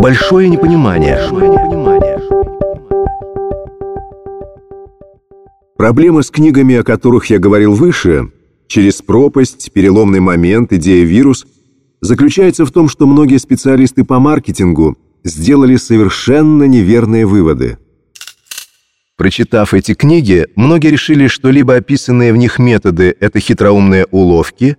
Большое непонимание. Проблемы с книгами, о которых я говорил выше, через пропасть, переломный момент, идея вирус, заключается в том, что многие специалисты по маркетингу сделали совершенно неверные выводы. Прочитав эти книги, многие решили, что либо описанные в них методы – это хитроумные уловки,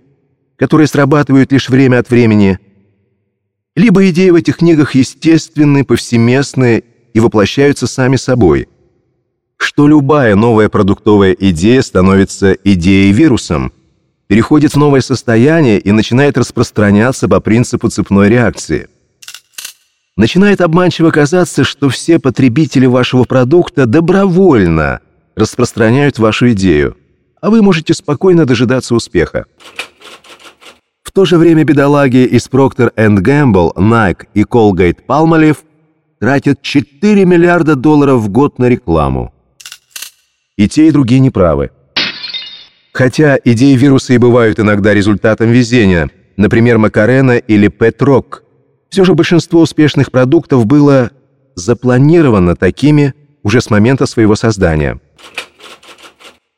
которые срабатывают лишь время от времени – либо идеи в этих книгах естественны, повсеместны и воплощаются сами собой, что любая новая продуктовая идея становится идеей-вирусом, переходит в новое состояние и начинает распространяться по принципу цепной реакции. Начинает обманчиво казаться, что все потребители вашего продукта добровольно распространяют вашу идею, а вы можете спокойно дожидаться успеха. В то же время бедолаги из Procter Gamble, Nike и Colgate Palmolive тратят 4 миллиарда долларов в год на рекламу. И те, и другие неправы. Хотя идеи вируса и бывают иногда результатом везения, например, Макарена или Петрок, все же большинство успешных продуктов было запланировано такими уже с момента своего создания.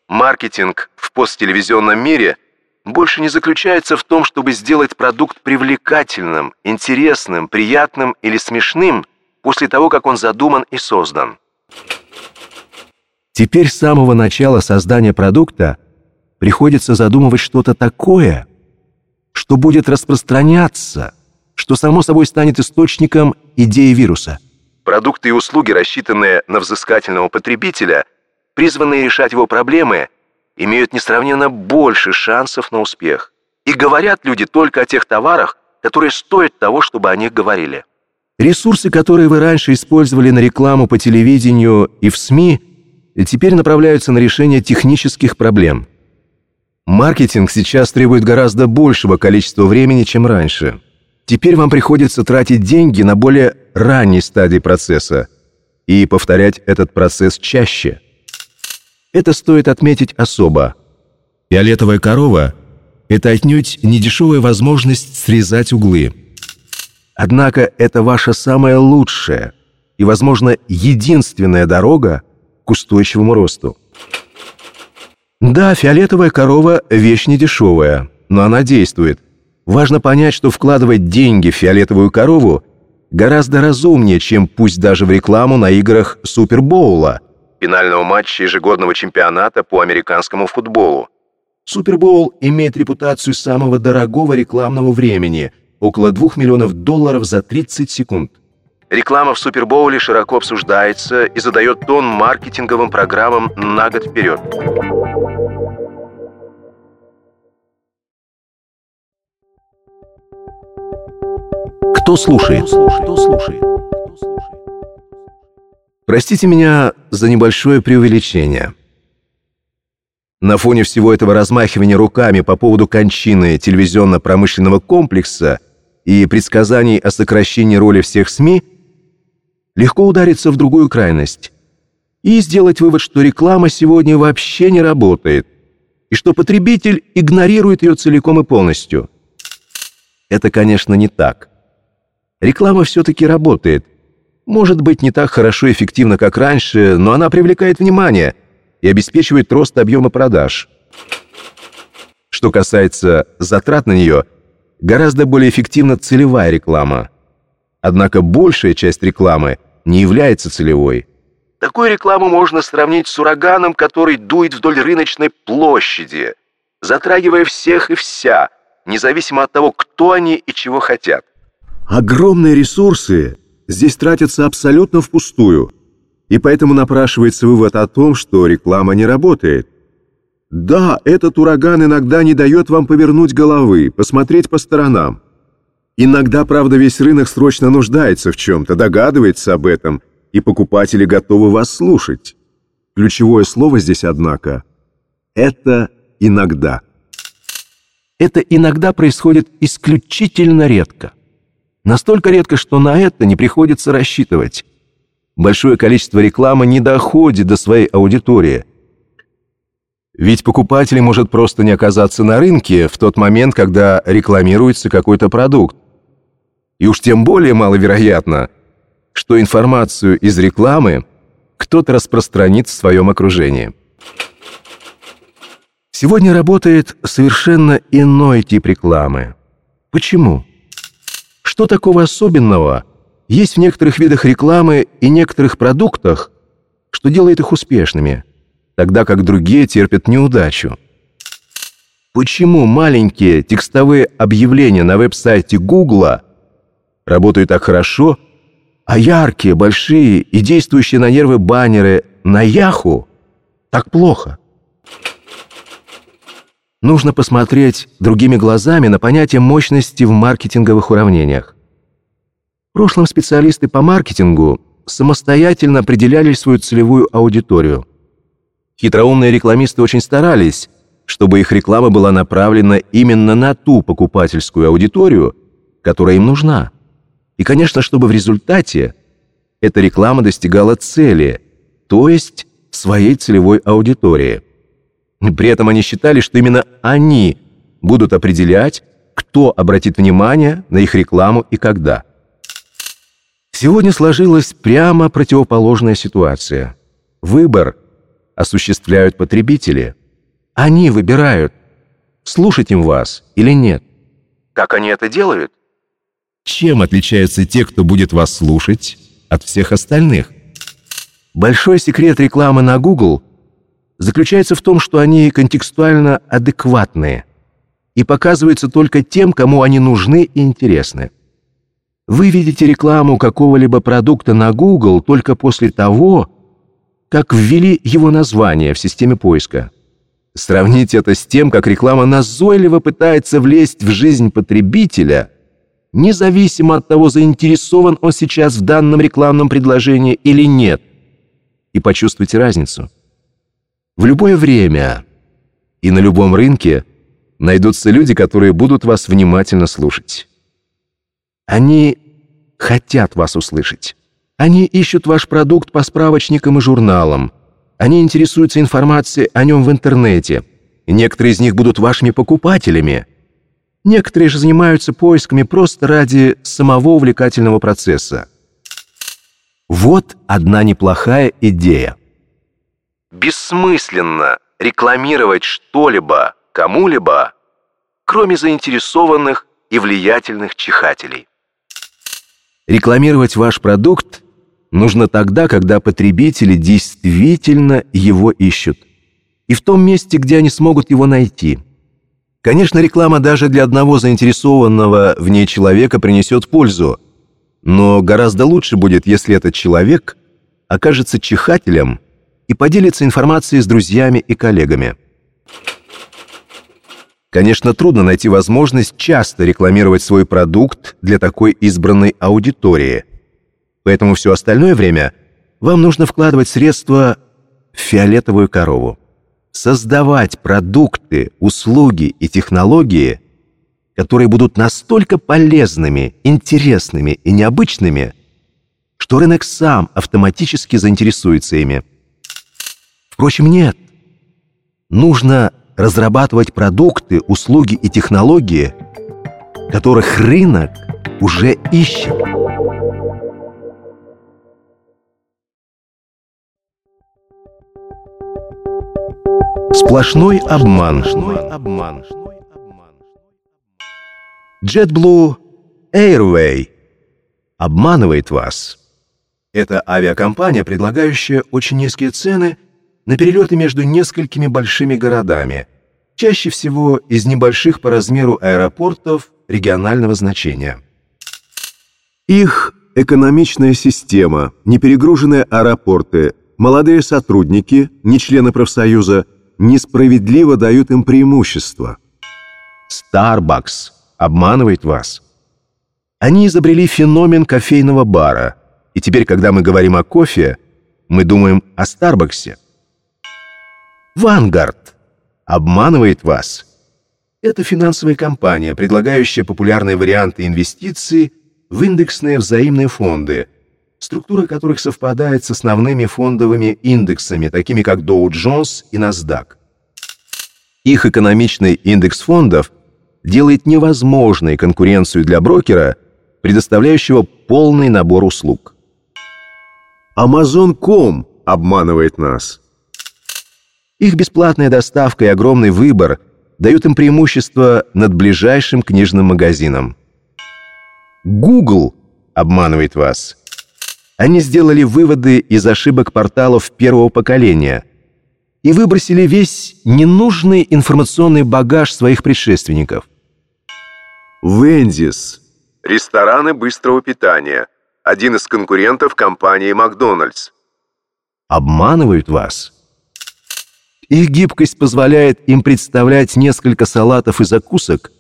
Маркетинг в посттелевизионном мире – больше не заключается в том, чтобы сделать продукт привлекательным, интересным, приятным или смешным после того, как он задуман и создан. Теперь с самого начала создания продукта приходится задумывать что-то такое, что будет распространяться, что само собой станет источником идеи вируса. Продукты и услуги, рассчитанные на взыскательного потребителя, призванные решать его проблемы – имеют несравненно больше шансов на успех. И говорят люди только о тех товарах, которые стоят того, чтобы о них говорили. Ресурсы, которые вы раньше использовали на рекламу по телевидению и в СМИ, теперь направляются на решение технических проблем. Маркетинг сейчас требует гораздо большего количества времени, чем раньше. Теперь вам приходится тратить деньги на более ранней стадии процесса и повторять этот процесс чаще – это стоит отметить особо. Фиолетовая корова – это отнюдь не дешевая возможность срезать углы. Однако это ваша самая лучшая и, возможно, единственная дорога к устойчивому росту. Да, фиолетовая корова – вещь не дешевая, но она действует. Важно понять, что вкладывать деньги в фиолетовую корову гораздо разумнее, чем пусть даже в рекламу на играх Супербоула – финального матча ежегодного чемпионата по американскому футболу. Супербоул имеет репутацию самого дорогого рекламного времени – около 2 миллионов долларов за 30 секунд. Реклама в Супербоуле широко обсуждается и задает тон маркетинговым программам на год вперед. Кто слушает? Кто слушает? Простите меня за небольшое преувеличение. На фоне всего этого размахивания руками по поводу кончины телевизионно-промышленного комплекса и предсказаний о сокращении роли всех СМИ, легко удариться в другую крайность и сделать вывод, что реклама сегодня вообще не работает, и что потребитель игнорирует ее целиком и полностью. Это, конечно, не так. Реклама все-таки работает, может быть, не так хорошо и эффективно, как раньше, но она привлекает внимание и обеспечивает рост объема продаж. Что касается затрат на нее, гораздо более эффективна целевая реклама. Однако большая часть рекламы не является целевой. Такую рекламу можно сравнить с ураганом, который дует вдоль рыночной площади, затрагивая всех и вся, независимо от того, кто они и чего хотят. Огромные ресурсы здесь тратятся абсолютно впустую, и поэтому напрашивается вывод о том, что реклама не работает. Да, этот ураган иногда не дает вам повернуть головы, посмотреть по сторонам. Иногда, правда, весь рынок срочно нуждается в чем-то, догадывается об этом, и покупатели готовы вас слушать. Ключевое слово здесь, однако, это «иногда». Это иногда происходит исключительно редко. Настолько редко, что на это не приходится рассчитывать. Большое количество рекламы не доходит до своей аудитории. Ведь покупатель может просто не оказаться на рынке в тот момент, когда рекламируется какой-то продукт. И уж тем более маловероятно, что информацию из рекламы кто-то распространит в своем окружении. Сегодня работает совершенно иной тип рекламы. Почему? Что такого особенного есть в некоторых видах рекламы и некоторых продуктах, что делает их успешными, тогда как другие терпят неудачу? Почему маленькие текстовые объявления на веб-сайте Гугла работают так хорошо, а яркие, большие и действующие на нервы баннеры на Яху так плохо? Нужно посмотреть другими глазами на понятие мощности в маркетинговых уравнениях. В прошлом специалисты по маркетингу самостоятельно определяли свою целевую аудиторию. Хитроумные рекламисты очень старались, чтобы их реклама была направлена именно на ту покупательскую аудиторию, которая им нужна. И, конечно, чтобы в результате эта реклама достигала цели, то есть своей целевой аудитории. При этом они считали, что именно они будут определять, кто обратит внимание на их рекламу и когда. Сегодня сложилась прямо противоположная ситуация. Выбор осуществляют потребители. Они выбирают, слушать им вас или нет. Как они это делают? Чем отличаются те, кто будет вас слушать, от всех остальных? Большой секрет рекламы на Google заключается в том, что они контекстуально адекватные и показываются только тем, кому они нужны и интересны. Вы видите рекламу какого-либо продукта на Google только после того, как ввели его название в системе поиска. Сравните это с тем, как реклама назойливо пытается влезть в жизнь потребителя – независимо от того, заинтересован он сейчас в данном рекламном предложении или нет. И почувствуйте разницу. В любое время и на любом рынке найдутся люди, которые будут вас внимательно слушать. Они хотят вас услышать. Они ищут ваш продукт по справочникам и журналам. Они интересуются информацией о нем в интернете. Некоторые из них будут вашими покупателями – Некоторые же занимаются поисками просто ради самого увлекательного процесса. Вот одна неплохая идея. Бессмысленно рекламировать что-либо кому-либо, кроме заинтересованных и влиятельных чихателей. Рекламировать ваш продукт нужно тогда, когда потребители действительно его ищут. И в том месте, где они смогут его найти – Конечно, реклама даже для одного заинтересованного в ней человека принесет пользу, но гораздо лучше будет, если этот человек окажется чихателем и поделится информацией с друзьями и коллегами. Конечно, трудно найти возможность часто рекламировать свой продукт для такой избранной аудитории. Поэтому все остальное время вам нужно вкладывать средства в фиолетовую корову создавать продукты, услуги и технологии, которые будут настолько полезными, интересными и необычными, что рынок сам автоматически заинтересуется ими. Впрочем, нет. Нужно разрабатывать продукты, услуги и технологии, которых рынок уже ищет. Сплошной обман. JetBlue Airway обманывает вас. Это авиакомпания, предлагающая очень низкие цены на перелеты между несколькими большими городами, чаще всего из небольших по размеру аэропортов регионального значения. Их экономичная система, неперегруженные аэропорты, молодые сотрудники, не члены профсоюза – несправедливо дают им преимущество. Starbucks обманывает вас. Они изобрели феномен кофейного бара, и теперь, когда мы говорим о кофе, мы думаем о Старбаксе. Vanguard обманывает вас. Это финансовая компания, предлагающая популярные варианты инвестиций в индексные взаимные фонды, структура которых совпадает с основными фондовыми индексами, такими как Dow Jones и NASDAQ. Их экономичный индекс фондов делает невозможной конкуренцию для брокера, предоставляющего полный набор услуг. Amazon.com обманывает нас. Их бесплатная доставка и огромный выбор дают им преимущество над ближайшим книжным магазином. Google обманывает вас. Они сделали выводы из ошибок порталов первого поколения и выбросили весь ненужный информационный багаж своих предшественников. Вендис. Рестораны быстрого питания. Один из конкурентов компании Макдональдс. Обманывают вас. Их гибкость позволяет им представлять несколько салатов и закусок,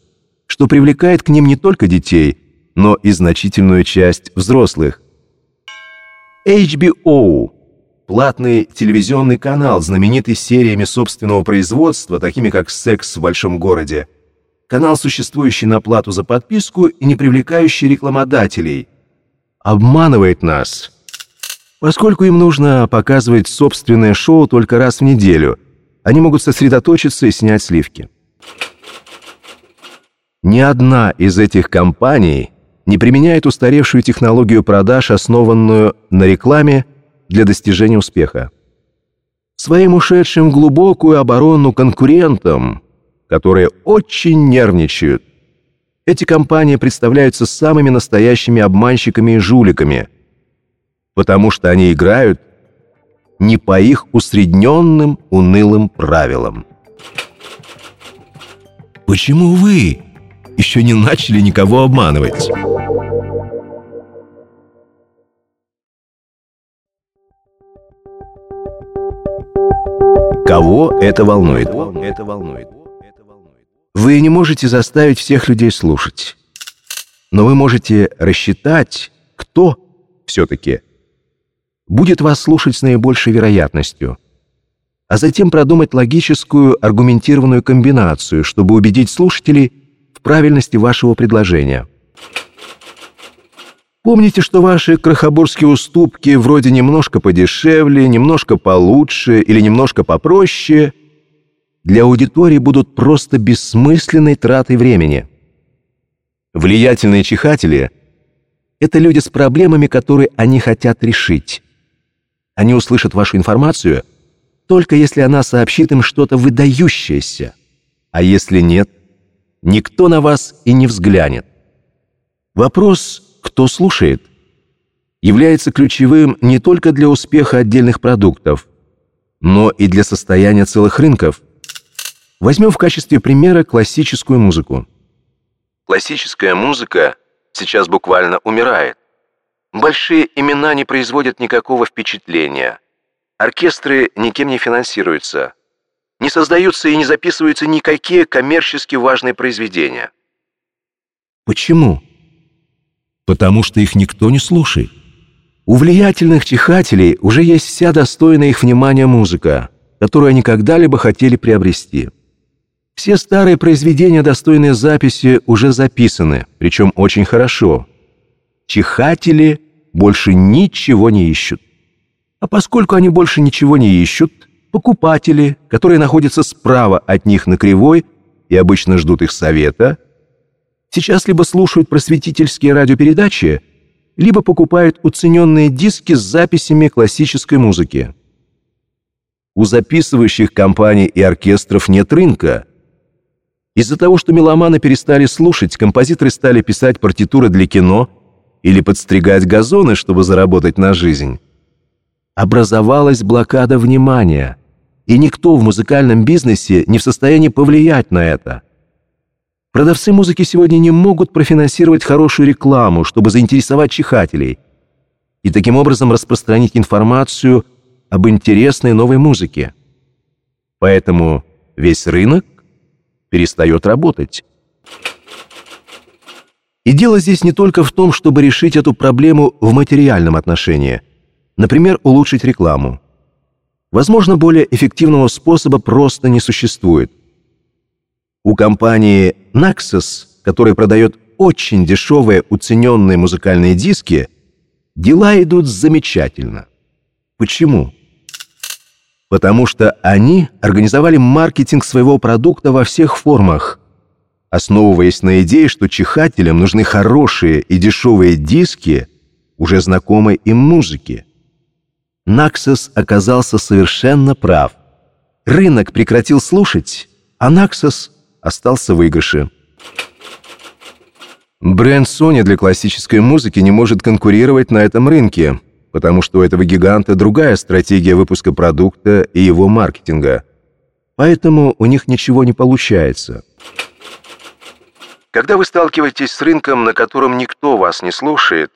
что привлекает к ним не только детей, но и значительную часть взрослых. HBO – платный телевизионный канал, знаменитый сериями собственного производства, такими как «Секс в большом городе», канал, существующий на плату за подписку и не привлекающий рекламодателей, обманывает нас, поскольку им нужно показывать собственное шоу только раз в неделю. Они могут сосредоточиться и снять сливки. Ни одна из этих компаний не применяет устаревшую технологию продаж, основанную на рекламе для достижения успеха. Своим ушедшим в глубокую оборону конкурентам, которые очень нервничают, эти компании представляются самыми настоящими обманщиками и жуликами, потому что они играют не по их усредненным унылым правилам. Почему вы еще не начали никого обманывать? Кого это волнует? Это волнует. Вы не можете заставить всех людей слушать. Но вы можете рассчитать, кто все-таки будет вас слушать с наибольшей вероятностью, а затем продумать логическую аргументированную комбинацию, чтобы убедить слушателей в правильности вашего предложения. Помните, что ваши крохоборские уступки вроде немножко подешевле, немножко получше или немножко попроще для аудитории будут просто бессмысленной тратой времени. Влиятельные чихатели – это люди с проблемами, которые они хотят решить. Они услышат вашу информацию только если она сообщит им что-то выдающееся, а если нет, никто на вас и не взглянет. Вопрос кто слушает, является ключевым не только для успеха отдельных продуктов, но и для состояния целых рынков. Возьмем в качестве примера классическую музыку. Классическая музыка сейчас буквально умирает. Большие имена не производят никакого впечатления. Оркестры никем не финансируются. Не создаются и не записываются никакие коммерчески важные произведения. Почему? потому что их никто не слушает. У влиятельных чихателей уже есть вся достойная их внимания музыка, которую они когда-либо хотели приобрести. Все старые произведения, достойные записи, уже записаны, причем очень хорошо. Чихатели больше ничего не ищут. А поскольку они больше ничего не ищут, покупатели, которые находятся справа от них на кривой и обычно ждут их совета, сейчас либо слушают просветительские радиопередачи, либо покупают уцененные диски с записями классической музыки. У записывающих компаний и оркестров нет рынка. Из-за того, что меломаны перестали слушать, композиторы стали писать партитуры для кино или подстригать газоны, чтобы заработать на жизнь. Образовалась блокада внимания, и никто в музыкальном бизнесе не в состоянии повлиять на это – Продавцы музыки сегодня не могут профинансировать хорошую рекламу, чтобы заинтересовать чихателей и таким образом распространить информацию об интересной новой музыке. Поэтому весь рынок перестает работать. И дело здесь не только в том, чтобы решить эту проблему в материальном отношении, например, улучшить рекламу. Возможно, более эффективного способа просто не существует – у компании Naxos, которая продает очень дешевые уцененные музыкальные диски, дела идут замечательно. Почему? потому что они организовали маркетинг своего продукта во всех формах, основываясь на идее, что чихателям нужны хорошие и дешевые диски уже знакомой им музыки. Наксос оказался совершенно прав. Рынок прекратил слушать, а Наксос остался в выигрыше. Бренд Sony для классической музыки не может конкурировать на этом рынке, потому что у этого гиганта другая стратегия выпуска продукта и его маркетинга. Поэтому у них ничего не получается. Когда вы сталкиваетесь с рынком, на котором никто вас не слушает,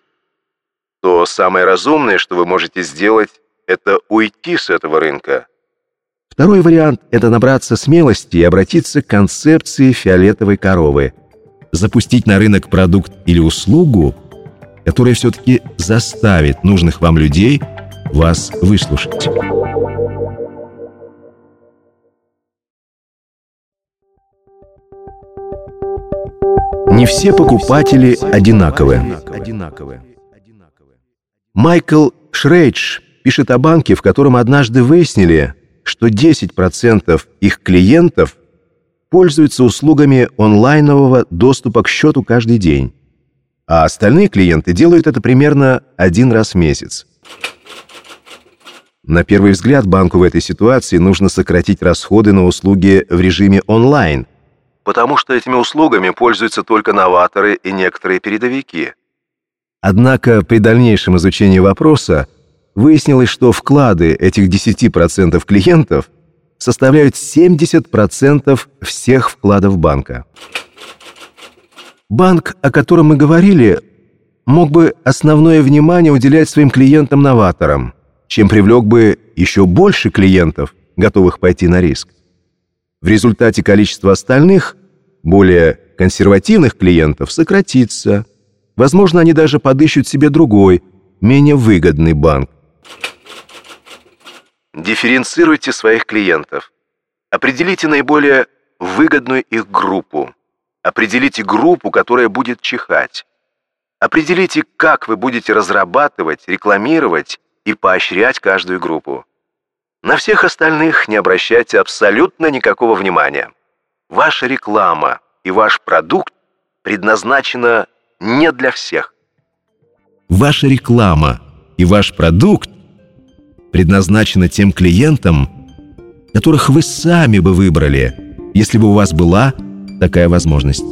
то самое разумное, что вы можете сделать, это уйти с этого рынка. Второй вариант – это набраться смелости и обратиться к концепции фиолетовой коровы – запустить на рынок продукт или услугу, которая все-таки заставит нужных вам людей вас выслушать. Не все покупатели одинаковы. Майкл Шрейдж пишет о банке, в котором однажды выяснили, что 10% их клиентов пользуются услугами онлайнового доступа к счету каждый день, а остальные клиенты делают это примерно один раз в месяц. На первый взгляд банку в этой ситуации нужно сократить расходы на услуги в режиме онлайн, потому что этими услугами пользуются только новаторы и некоторые передовики. Однако при дальнейшем изучении вопроса выяснилось, что вклады этих 10% клиентов – составляют 70% всех вкладов банка. Банк, о котором мы говорили, мог бы основное внимание уделять своим клиентам-новаторам, чем привлек бы еще больше клиентов, готовых пойти на риск. В результате количество остальных, более консервативных клиентов сократится. Возможно, они даже подыщут себе другой, менее выгодный банк. Дифференцируйте своих клиентов. Определите наиболее выгодную их группу. Определите группу, которая будет чихать. Определите, как вы будете разрабатывать, рекламировать и поощрять каждую группу. На всех остальных не обращайте абсолютно никакого внимания. Ваша реклама и ваш продукт предназначена не для всех. Ваша реклама и ваш продукт предназначена тем клиентам, которых вы сами бы выбрали, если бы у вас была такая возможность.